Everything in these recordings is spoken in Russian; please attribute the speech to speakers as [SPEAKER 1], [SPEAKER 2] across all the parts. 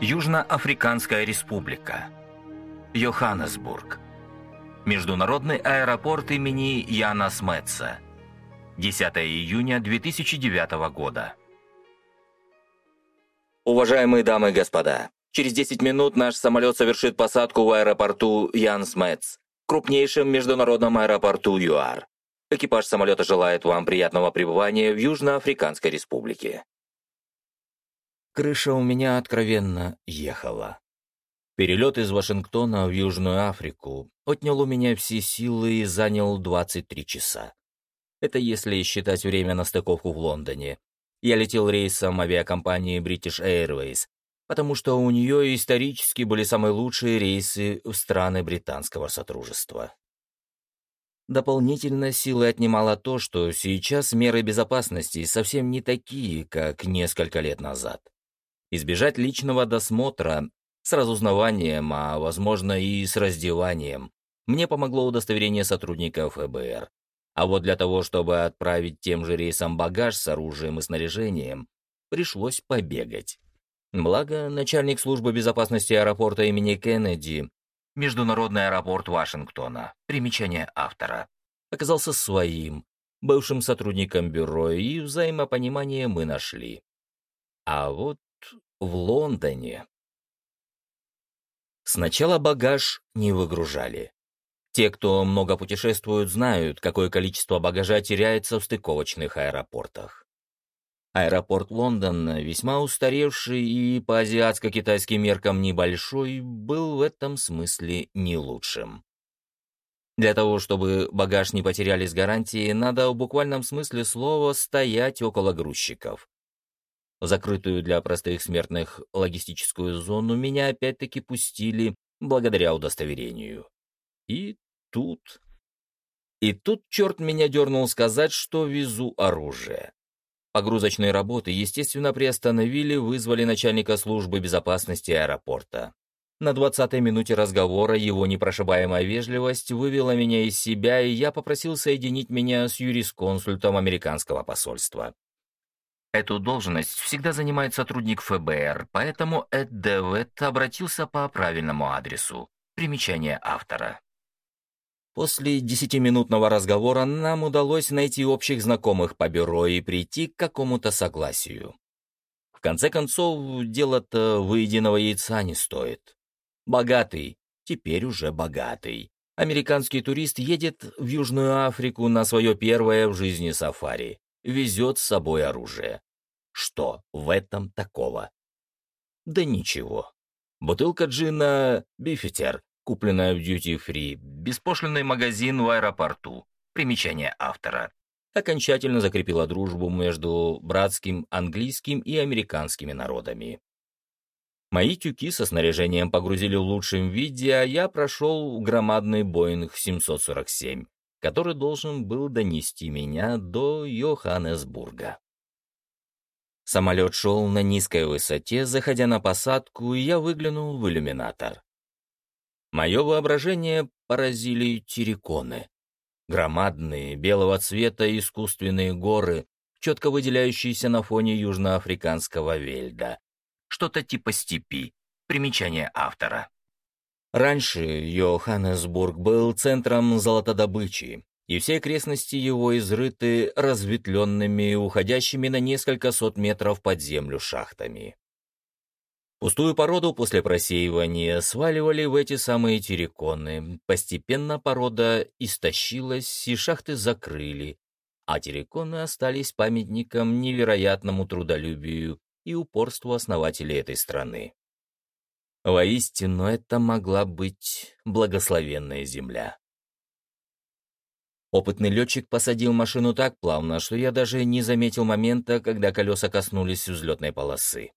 [SPEAKER 1] Южноафриканская республика. Йоханнесбург. Международный аэропорт имени Яна Сметца. 10 июня 2009 года.
[SPEAKER 2] Уважаемые дамы и господа, через 10 минут наш самолет совершит посадку в аэропорту Ян Смец, крупнейшем международном аэропорту ЮАР. Экипаж самолета желает вам приятного пребывания в Южноафриканской республике. Крыша у меня откровенно ехала. Перелет из Вашингтона в Южную Африку отнял у меня все силы и занял 23 часа. Это если считать время на стыковку в Лондоне. Я летел рейсом авиакомпании British Airways, потому что у нее исторически были самые лучшие рейсы в страны британского сотрудничества. Дополнительно силы отнимало то, что сейчас меры безопасности совсем не такие, как несколько лет назад избежать личного досмотра с разузнаванием, а, возможно, и с раздеванием. Мне помогло удостоверение сотрудников ФБР. А вот для того, чтобы отправить тем же рейсом багаж с оружием и снаряжением, пришлось побегать. Благо, начальник службы безопасности аэропорта имени Кеннеди, Международный аэропорт Вашингтона, примечание автора, оказался своим, бывшим сотрудником бюро, и взаимопонимание мы нашли. А вот в Лондоне. Сначала багаж не выгружали. Те, кто много путешествуют, знают, какое количество багажа теряется в стыковочных аэропортах. Аэропорт Лондона, весьма устаревший и по азиатско-китайским меркам небольшой, был в этом смысле не лучшим. Для того, чтобы багаж не потеряли с гарантией, надо в буквальном смысле слова стоять около грузчиков. Закрытую для простых смертных логистическую зону меня опять-таки пустили благодаря удостоверению. И тут... И тут черт меня дернул сказать, что везу оружие. Погрузочные работы, естественно, приостановили, вызвали начальника службы безопасности аэропорта. На двадцатой минуте разговора его непрошибаемая вежливость вывела меня из себя, и я попросил соединить меня с юрисконсультом американского посольства.
[SPEAKER 1] Эту должность всегда занимает сотрудник ФБР, поэтому Эд Девет обратился по правильному адресу. Примечание автора.
[SPEAKER 2] После десятиминутного разговора нам удалось найти общих знакомых по бюро и прийти к какому-то согласию. В конце концов, дело-то выеденного яйца не стоит. Богатый, теперь уже богатый. Американский турист едет в Южную Африку на свое первое в жизни сафари везет с собой оружие. Что в этом такого? Да ничего. Бутылка джина «Бифитер», купленная в дьюти-фри,
[SPEAKER 1] беспошлинный магазин в аэропорту. Примечание автора.
[SPEAKER 2] Окончательно закрепила дружбу между братским английским и американскими народами. Мои тюки со снаряжением погрузили в лучшем виде, а я прошел громадный Боинг 747, который должен был донести меня до Йоханнесбурга. Самолет шел на низкой высоте, заходя на посадку, и я выглянул в иллюминатор. Мое воображение поразили терриконы. Громадные, белого цвета искусственные горы, четко выделяющиеся на фоне южноафриканского вельда.
[SPEAKER 1] Что-то типа степи. Примечание автора.
[SPEAKER 2] Раньше Йоханнесбург был центром золотодобычи, и все окрестности его изрыты разветвленными, уходящими на несколько сот метров под землю шахтами. Пустую породу после просеивания сваливали в эти самые терриконы. Постепенно порода истощилась, и шахты закрыли, а терриконы остались памятником невероятному трудолюбию и упорству основателей этой страны. Воистину, это могла быть благословенная земля. Опытный летчик посадил машину так плавно, что я даже не заметил момента, когда колеса коснулись взлетной полосы.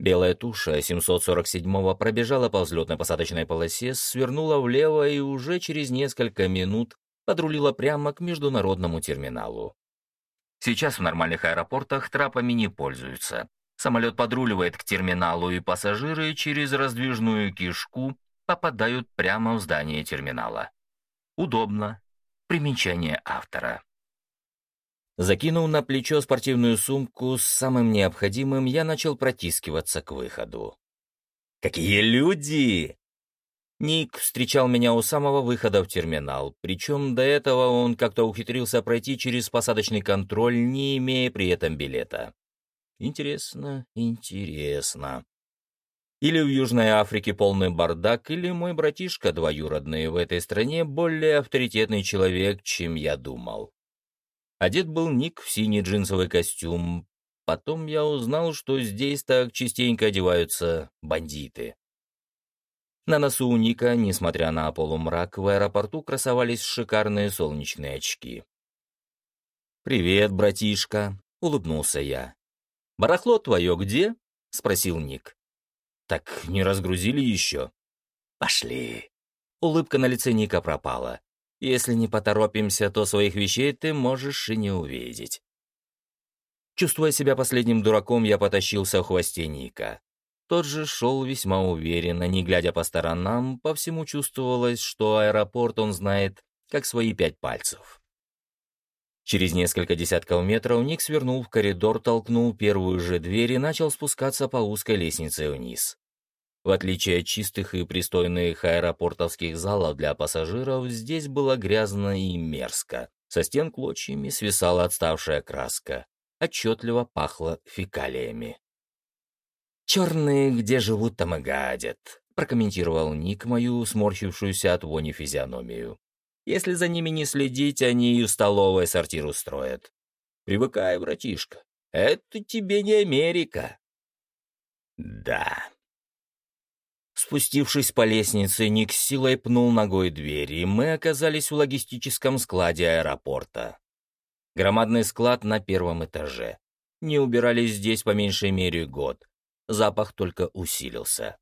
[SPEAKER 2] Белая туша 747-го пробежала по взлетно-посадочной полосе, свернула влево и уже через несколько минут подрулила прямо к международному терминалу.
[SPEAKER 1] Сейчас в нормальных аэропортах трапами не пользуются. Самолет подруливает к терминалу, и пассажиры через раздвижную кишку попадают прямо в здание терминала. Удобно. Примечание автора.
[SPEAKER 2] Закинув на плечо спортивную сумку с самым необходимым, я начал протискиваться к выходу. Какие люди!» Ник встречал меня у самого выхода в терминал, причем до этого он как-то ухитрился пройти через посадочный контроль, не имея при этом билета. Интересно, интересно. Или в Южной Африке полный бардак, или мой братишка двоюродный в этой стране более авторитетный человек, чем я думал. Одет был Ник в синий джинсовый костюм. Потом я узнал, что здесь так частенько одеваются бандиты. На носу у Ника, несмотря на полумрак, в аэропорту красовались шикарные солнечные очки. «Привет, братишка», — улыбнулся я. «Барахло твое где?» — спросил Ник. «Так не разгрузили еще?» «Пошли». Улыбка на лице Ника пропала. «Если не поторопимся, то своих вещей ты можешь и не увидеть». Чувствуя себя последним дураком, я потащился в хвосте Ника. Тот же шел весьма уверенно, не глядя по сторонам, по всему чувствовалось, что аэропорт он знает как свои пять пальцев. Через несколько десятков метров Ник свернул в коридор, толкнул первую же дверь и начал спускаться по узкой лестнице вниз. В отличие от чистых и пристойных аэропортовских залов для пассажиров, здесь было грязно и мерзко. Со стен клочьями свисала отставшая краска. Отчетливо пахло фекалиями. «Черные где живут, там и гадят», — прокомментировал Ник мою сморщившуюся от вони физиономию. «Если за ними не следить, они и в столовой сортир устроят. Привыкай, братишка, это тебе не Америка». «Да». Спустившись по лестнице, Ник с силой пнул ногой дверь, и мы оказались в логистическом складе аэропорта. Громадный склад на первом этаже. Не убирались здесь по меньшей мере год запах только усилился.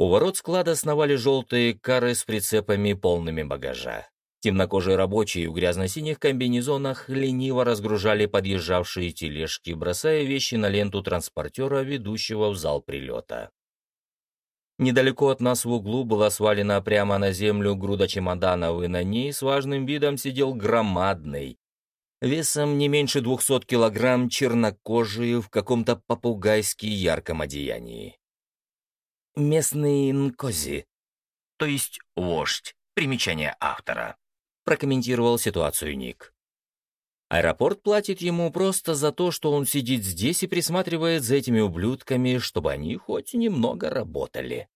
[SPEAKER 2] У ворот склада сновали желтые кары с прицепами, полными багажа. Темнокожие рабочие в грязно-синих комбинезонах лениво разгружали подъезжавшие тележки, бросая вещи на ленту транспортера, ведущего в зал прилета. Недалеко от нас в углу была свалена прямо на землю груда чемоданов, и на ней с важным видом сидел громадный, весом не меньше двухсот килограмм, чернокожие в каком-то попугайски ярком одеянии. «Местный Нкози», то есть вождь, примечание автора, прокомментировал ситуацию Ник. Аэропорт платит ему просто за то, что он сидит здесь и присматривает за этими ублюдками, чтобы они хоть немного работали.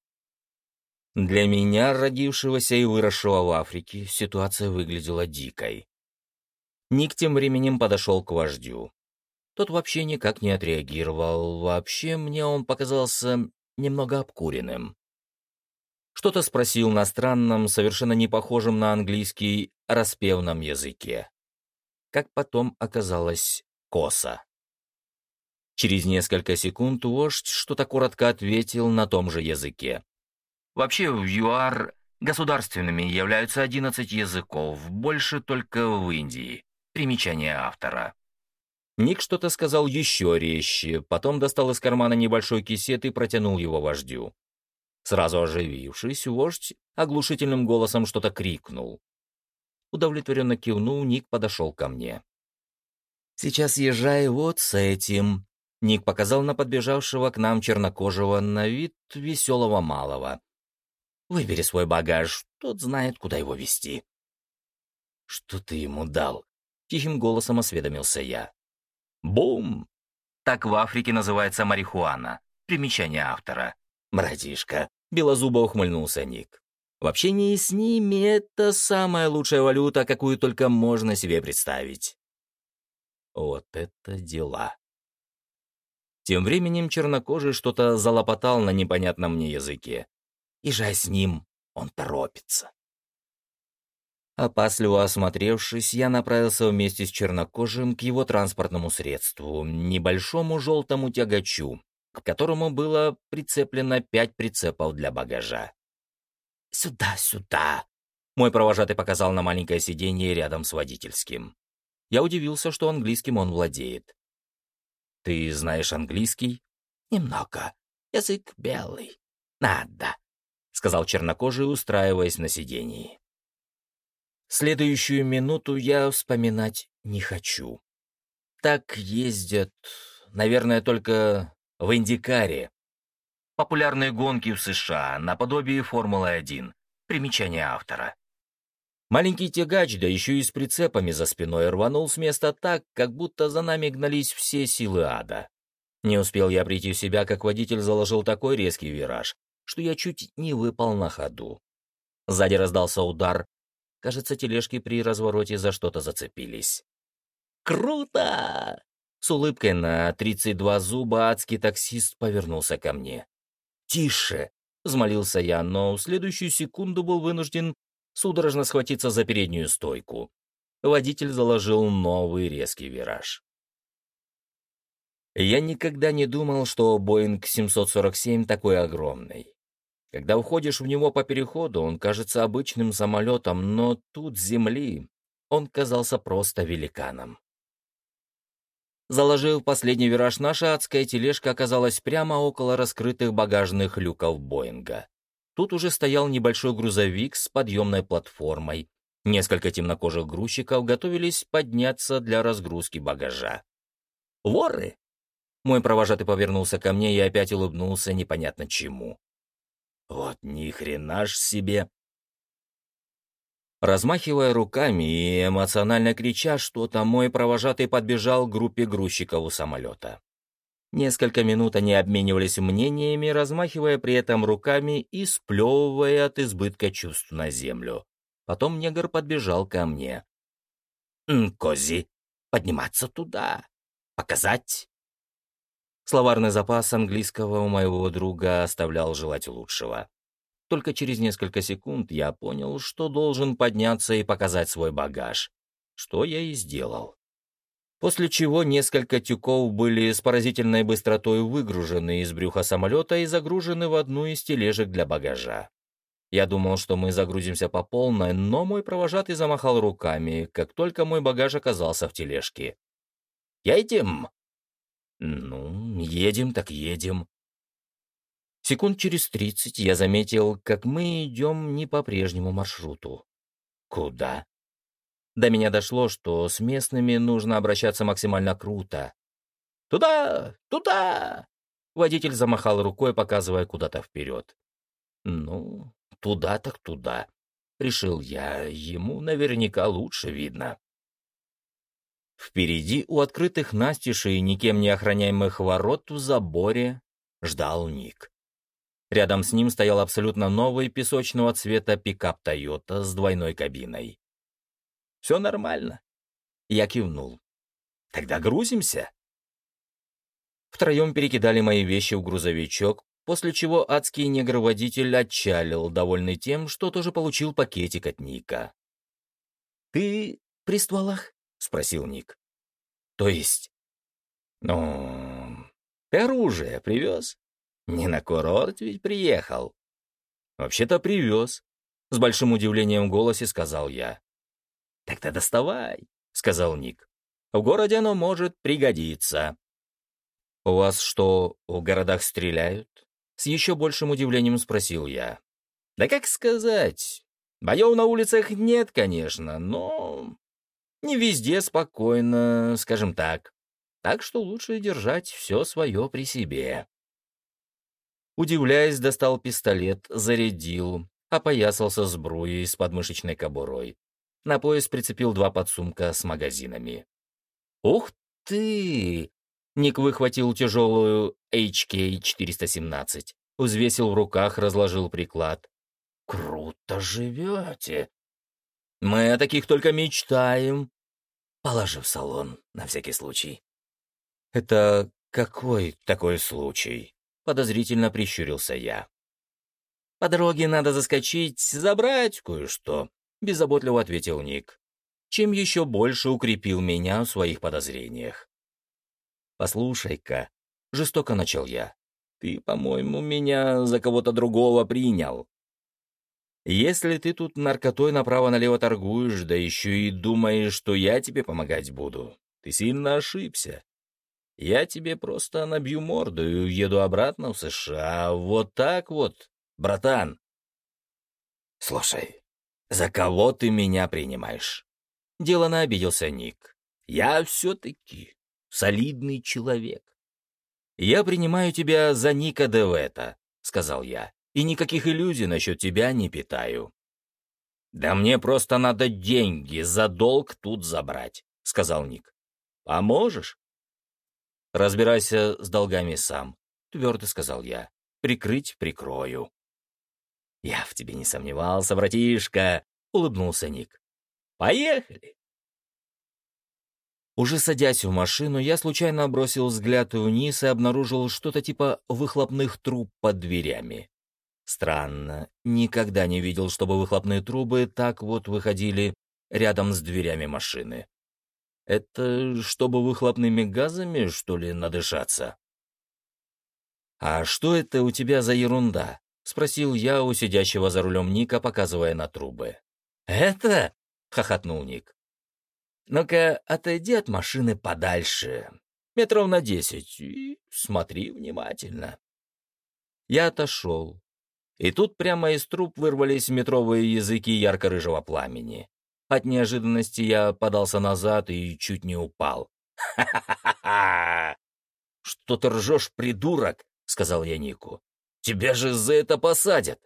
[SPEAKER 2] Для меня, родившегося и выросшего в Африке, ситуация выглядела дикой. Ник тем временем подошел к вождю. Тот вообще никак не отреагировал. Вообще, мне он показался немного обкуренным. Что-то спросил на странном, совершенно не похожем на английский, распевном языке. Как потом оказалось, коса. Через несколько секунд вождь что-то коротко ответил на том же языке. Вообще, в ЮАР государственными являются 11 языков, больше только в Индии. Примечание автора. Ник что-то сказал еще резче, потом достал из кармана небольшой кисет и протянул его вождю. Сразу оживившись, вождь оглушительным голосом что-то крикнул. Удовлетворенно кивнул, Ник подошел ко мне. «Сейчас езжай вот с этим», — Ник показал на подбежавшего к нам чернокожего на вид веселого малого. «Выбери свой багаж, тот знает, куда его везти». «Что ты ему дал?» — тихим голосом осведомился я. «Бум!» Так в Африке называется марихуана. Примечание автора. «Братишка», — белозубо ухмыльнулся Ник. «В общении с ними это самая лучшая валюта, какую только можно себе представить». Вот это дела. Тем временем чернокожий что-то залопотал на непонятном мне языке. Езжай с ним, он торопится. Опасливо осмотревшись, я направился вместе с чернокожим к его транспортному средству, небольшому желтому тягачу, к которому было прицеплено пять прицепов для багажа. «Сюда, сюда!» Мой провожатый показал на маленькое сиденье рядом с водительским. Я удивился, что английским он владеет. «Ты знаешь английский?» «Немного. Язык белый. Надо», — сказал чернокожий, устраиваясь на сиденье. Следующую минуту я вспоминать не хочу. Так ездят, наверное, только в Индикаре.
[SPEAKER 1] Популярные гонки в США, наподобие Формулы-1. Примечание автора.
[SPEAKER 2] Маленький тягач, да еще и с прицепами за спиной, рванул с места так, как будто за нами гнались все силы ада. Не успел я прийти в себя, как водитель заложил такой резкий вираж, что я чуть не выпал на ходу. Сзади раздался удар. Кажется, тележки при развороте за что-то зацепились. «Круто!» С улыбкой на 32 зуба адский таксист повернулся ко мне. «Тише!» — взмолился я, но в следующую секунду был вынужден судорожно схватиться за переднюю стойку. Водитель заложил новый резкий вираж. Я никогда не думал, что Боинг 747 такой огромный. Когда уходишь в него по переходу, он кажется обычным самолетом, но тут земли он казался просто великаном. Заложив последний вираж, наша адская тележка оказалась прямо около раскрытых багажных люков Боинга. Тут уже стоял небольшой грузовик с подъемной платформой. Несколько темнокожих грузчиков готовились подняться для разгрузки багажа. «Воры!» Мой провожатый повернулся ко мне и опять улыбнулся непонятно чему. «Вот ни хрена ж себе!» Размахивая руками и эмоционально крича что-то, мой провожатый подбежал к группе грузчиков у самолета. Несколько минут они обменивались мнениями, размахивая при этом руками и сплевывая от избытка чувств на землю. Потом негр подбежал ко мне. «Кози, подниматься туда, показать». Словарный запас английского у моего друга оставлял желать лучшего. Только через несколько секунд я понял, что должен подняться и показать свой багаж, что я и сделал после чего несколько тюков были с поразительной быстротой выгружены из брюха самолета и загружены в одну из тележек для багажа. Я думал, что мы загрузимся по полной, но мой провожатый замахал руками, как только мой багаж оказался в тележке. «Едем?» «Ну, едем так едем». Секунд через тридцать я заметил, как мы идем не по прежнему маршруту. «Куда?» До меня дошло, что с местными нужно обращаться максимально круто. «Туда! Туда!» Водитель замахал рукой, показывая куда-то вперед. «Ну, туда так туда», — решил я. Ему наверняка лучше видно. Впереди у открытых настежей никем не охраняемых ворот в заборе ждал Ник. Рядом с ним стоял абсолютно новый песочного цвета пикап «Тойота» с двойной кабиной. Все нормально?» Я кивнул. «Тогда грузимся?» Втроем перекидали мои вещи в грузовичок, после чего адский негр-водитель отчалил, довольный тем, что тоже получил пакетик от Ника. «Ты при стволах?» — спросил Ник. «То есть?» «Ну, ты оружие привез? Не на курорт ведь приехал?» «Вообще-то привез», — с большим удивлением в голосе сказал я. «Тогда доставай», — сказал Ник. «В городе оно может пригодиться». «У вас что, в городах стреляют?» С еще большим удивлением спросил я. «Да как сказать? Боев на улицах нет, конечно, но не везде спокойно, скажем так. Так что лучше держать все свое при себе». Удивляясь, достал пистолет, зарядил, опоясался сбруей с подмышечной кобурой. На пояс прицепил два подсумка с магазинами. «Ух ты!» Ник выхватил тяжелую HK-417, взвесил в руках, разложил приклад. «Круто живете!» «Мы о таких только мечтаем!» Положи в салон, на всякий случай. «Это какой такой случай?» Подозрительно прищурился я. «По дороге надо заскочить, забрать кое-что беззаботливо ответил Ник, чем еще больше укрепил меня в своих подозрениях. «Послушай-ка», — жестоко начал я, — «ты, по-моему, меня за кого-то другого принял. Если ты тут наркотой направо-налево торгуешь, да еще и думаешь, что я тебе помогать буду, ты сильно ошибся. Я тебе просто набью морду и уеду обратно в США. Вот так вот, братан. Слушай, «За кого ты меня принимаешь?» Делано обиделся Ник. «Я все-таки солидный человек. Я принимаю тебя за Ника Девета, сказал я, — «и никаких иллюзий насчет тебя не питаю». «Да мне просто надо деньги за долг тут забрать», — сказал Ник. «Поможешь?» «Разбирайся с долгами сам», — твердо сказал я. «Прикрыть прикрою». «Я в тебе не сомневался, братишка», — улыбнулся Ник. «Поехали!» Уже садясь в машину, я случайно бросил взгляд вниз и обнаружил что-то типа выхлопных труб под дверями. Странно, никогда не видел, чтобы выхлопные трубы так вот выходили рядом с дверями машины. Это чтобы выхлопными газами, что ли, надышаться? «А что это у тебя за ерунда?» — спросил я у сидящего за рулем Ника, показывая на трубы. «Это?» — хохотнул Ник. Ну-ка, отойди от машины подальше, метров на десять, и смотри внимательно. Я отошел. И тут прямо из труб вырвались метровые языки ярко-рыжего пламени. От неожиданности я подался назад и чуть не упал. «Ха-ха-ха! Что ты ржешь, придурок?» — сказал я Нику. «Тебя же за это посадят!»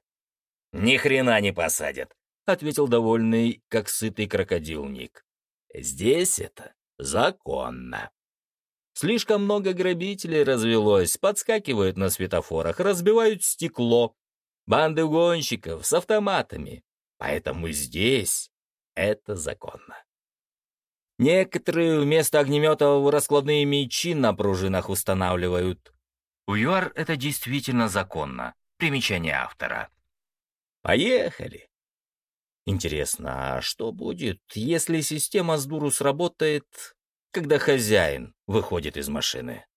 [SPEAKER 2] «Ни хрена не посадят!» — ответил довольный, как сытый крокодил Ник. Здесь это законно. Слишком много грабителей развелось, подскакивают на светофорах, разбивают стекло. Банды гонщиков с автоматами. Поэтому здесь это законно. Некоторые вместо огнеметов раскладные мечи на пружинах устанавливают.
[SPEAKER 1] У ЮАР это действительно законно. Примечание автора.
[SPEAKER 2] Поехали. Интересно, а что будет, если система с дуру сработает, когда хозяин выходит из машины?